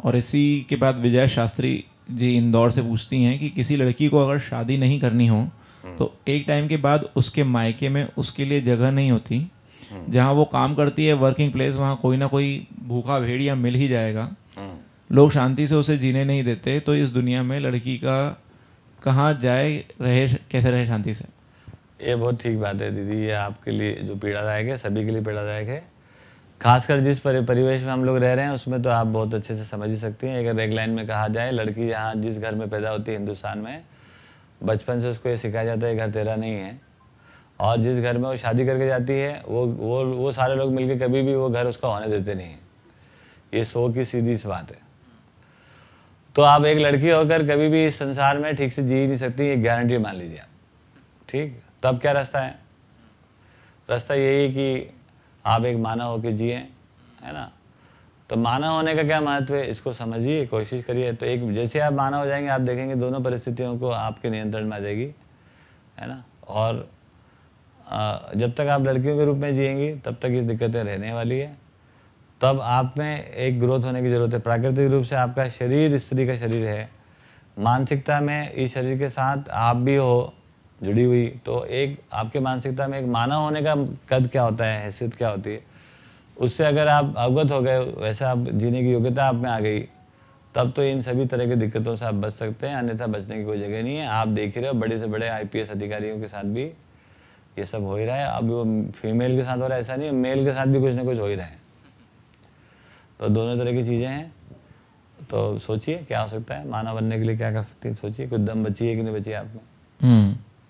और इसी के बाद विजय शास्त्री जी इंदौर से पूछती हैं कि किसी लड़की को अगर शादी नहीं करनी हो हम्म। तो एक टाइम के बाद उसके मायके में उसके लिए जगह नहीं होती हम्म। जहाँ वो काम करती है वर्किंग प्लेस वहाँ कोई ना कोई भूखा भेड़िया मिल ही जाएगा हम्म। लोग शांति से उसे जीने नहीं देते तो इस दुनिया में लड़की का कहाँ जाए रहे कैसे रहे शांति से ये बहुत ठीक बात है दीदी ये आपके लिए जो पीड़ादायक है सभी के लिए पीड़ादायक है खासकर जिस परि- परिवेश में हम लोग रह रहे हैं, उसमें तो आप बहुत अच्छे से समझ ही सकती हैं। अगर एक लाइन में कहा जाए, लड़की यहाँ जिस घर में पैदा होती है हिंदुस्तान में, बचपन से उसको ये सिखाया जाता है घर तेरा नहीं है। और जिस घर में वो शादी करके जाती है, वो वो वो सारे लोग मिलके कभी भी वो घर उसका होने देते नहीं हैं। ये सो की सीधी सी बात है। तो आप एक लड़की होकर कभी भी इस संसार में ठीक से जी नहीं सकती, ये गारंटी मान लीजिए आप। ठीक? तब क्या रास्ता है? रास्ता यही कि आप एक मानव होकर जिए, है ना? तो मानव होने का क्या महत्व है? इसको समझिए, कोशिश करिए। तो एक जैसे आप मानव हो जाएँगे, आप देखेंगे दोनों परिस्थितियों को आपके नियंत्रण में आ जाएगी, है ना? और जब तक आप लड़कियों के रूप में जिएँगी, तब तक ये दिक्कतें रहने वाली है। तब आप में एक ग्रोथ होने की ज़रूरत है। प्राकृतिक रूप से आपका शरीर, स्त्री का शरीर है। मानसिकता में इस शरीर के साथ आप भी हो जुड़ी हुई। तो एक, आपके मानसिकता में एक मानव होने का कद क्या होता है, हैसियत क्या होती है? उससे अगर आप अवगत हो गए, वैसे आप जीने की योग्यता आप में आ गई, तब तो इन सभी तरह की दिक्कतों से आप बच सकते हैं, अन्यथा बचने की कोई जगह नहीं है। आप देख ही रहे हो, बड़े से बड़े आईपीएस अधिकारियों के साथ भी ये सब हो ही रहा है। अब वो फीमेल के साथ हो रहा है, ऐसा नहीं मेल के साथ भी कुछ ना कुछ हो ही रहा है। तो दोनों तरह की चीज़ें हैं। तो सोचिए क्या हो सकता है, मानव बनने के लिए क्या कर सकती है, सोचिए, कुछ दम बची है कि नहीं बची आप में। हम्म।